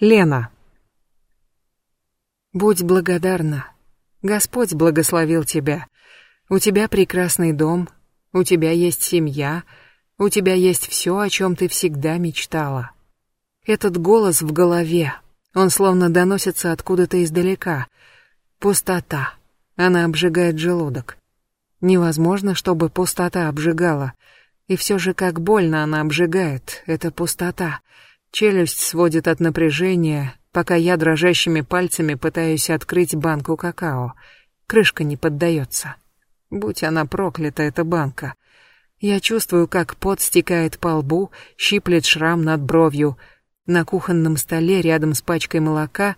Лена. Будь благодарна. Господь благословил тебя. У тебя прекрасный дом, у тебя есть семья, у тебя есть все, о чем ты всегда мечтала. Этот голос в голове, он словно доносится откуда-то издалека. Пустота. Она обжигает желудок. Невозможно, чтобы пустота обжигала. И все же как больно она обжигает, эта пустота. Челюсть сводит от напряжения, пока я дрожащими пальцами пытаюсь открыть банку какао. Крышка не поддается. Будь она проклята, эта банка. Я чувствую, как пот стекает по лбу, щиплет шрам над бровью. На кухонном столе рядом с пачкой молока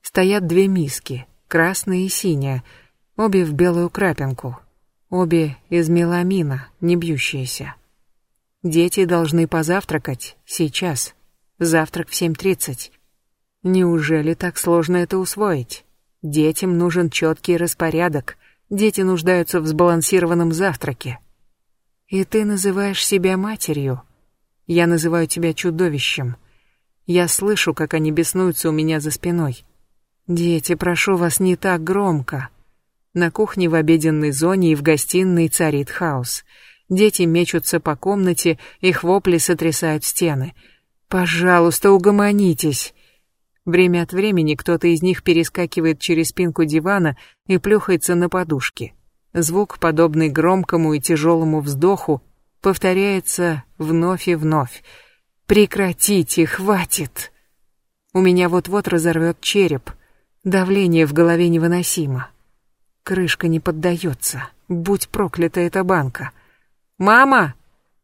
стоят две миски, красная и синяя, обе в белую крапинку. Обе из меламина, не бьющиеся. Дети должны позавтракать сейчас. Завтрак в 7.30. Неужели так сложно это усвоить? Детям нужен четкий распорядок. Дети нуждаются в сбалансированном завтраке. И ты называешь себя матерью. Я называю тебя чудовищем. Я слышу, как они беснуются у меня за спиной. Дети, прошу вас, не так громко. На кухне в обеденной зоне и в гостиной царит хаос. Дети мечутся по комнате, их вопли сотрясают стены — Пожалуйста, угомонитесь. Время от времени кто-то из них перескакивает через спинку дивана и плюхается на подушке. Звук, подобный громкому и тяжелому вздоху, повторяется вновь и вновь. Прекратите, хватит. У меня вот-вот разорвет череп. Давление в голове невыносимо. Крышка не поддается. Будь проклята эта банка. «Мама!»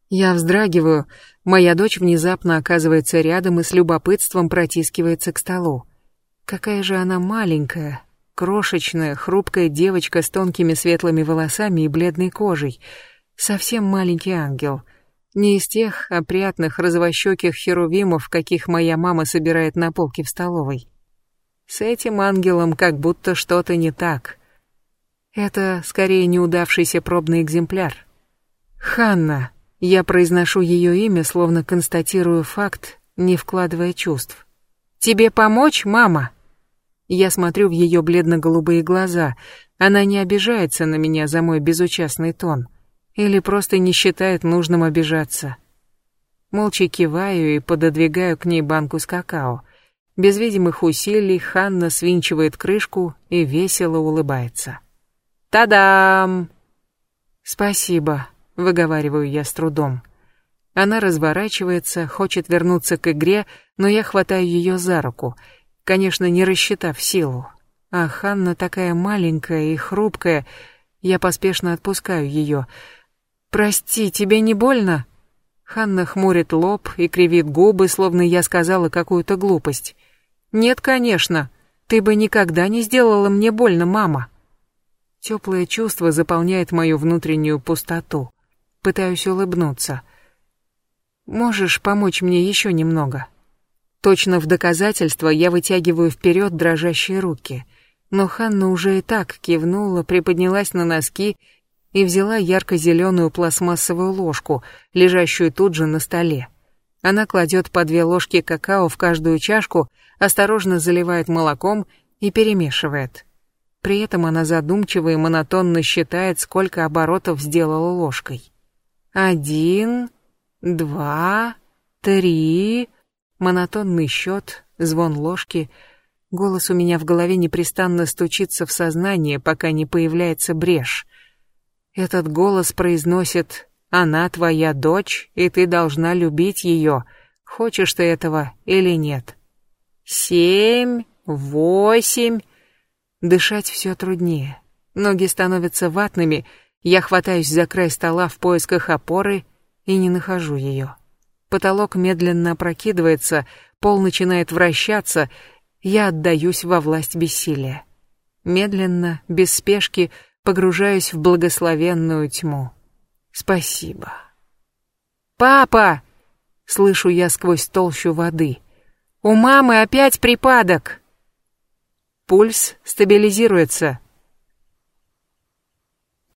Я вздрагиваю, моя дочь внезапно оказывается рядом и с любопытством протискивается к столу. Какая же она маленькая, крошечная, хрупкая девочка с тонкими светлыми волосами и бледной кожей. Совсем маленький ангел. Не из тех опрятных розовощеких херувимов, каких моя мама собирает на полке в столовой. С этим ангелом как будто что-то не так. Это скорее неудавшийся пробный экземпляр. Ханна, я произношу ее имя, словно констатирую факт, не вкладывая чувств. «Тебе помочь, мама?» Я смотрю в ее бледно-голубые глаза. Она не обижается на меня за мой безучастный тон. Или просто не считает нужным обижаться. Молча киваю и пододвигаю к ней банку с какао. Без видимых усилий Ханна свинчивает крышку и весело улыбается. «Та-дам!» «Спасибо», выговариваю я с трудом. Она разворачивается, хочет вернуться к игре, но я хватаю ее за руку, конечно, не рассчитав силу. А Ханна такая маленькая и хрупкая, я поспешно отпускаю ее. «Прости, тебе не больно?» Ханна хмурит лоб и кривит губы, словно я сказала какую-то глупость. «Нет, конечно. Ты бы никогда не сделала мне больно, мама». Теплое чувство заполняет мою внутреннюю пустоту. Пытаюсь улыбнуться. Можешь помочь мне еще немного? Точно в доказательство я вытягиваю вперед дрожащие руки. Но Ханна уже и так кивнула, приподнялась на носки и взяла ярко-зеленую пластмассовую ложку, лежащую тут же на столе. Она кладет по две ложки какао в каждую чашку, осторожно заливает молоком и перемешивает. При этом она задумчиво и монотонно считает, сколько оборотов сделала ложкой. Один, два, три. Монотонный счет, звон ложки. Голос у меня в голове непрестанно стучится в сознание, пока не появляется брешь. Этот голос произносит «Она твоя дочь, и ты должна любить ее, хочешь ты этого или нет». Семь, восемь. Дышать все труднее. Ноги становятся ватными, я хватаюсь за край стола в поисках опоры и не нахожу ее. Потолок медленно опрокидывается, пол начинает вращаться, я отдаюсь во власть бессилия. Медленно, без спешки, погружаюсь в благословенную тьму. Спасибо. «Папа!» — слышу я сквозь толщу воды. «У мамы опять припадок!» Пульс стабилизируется,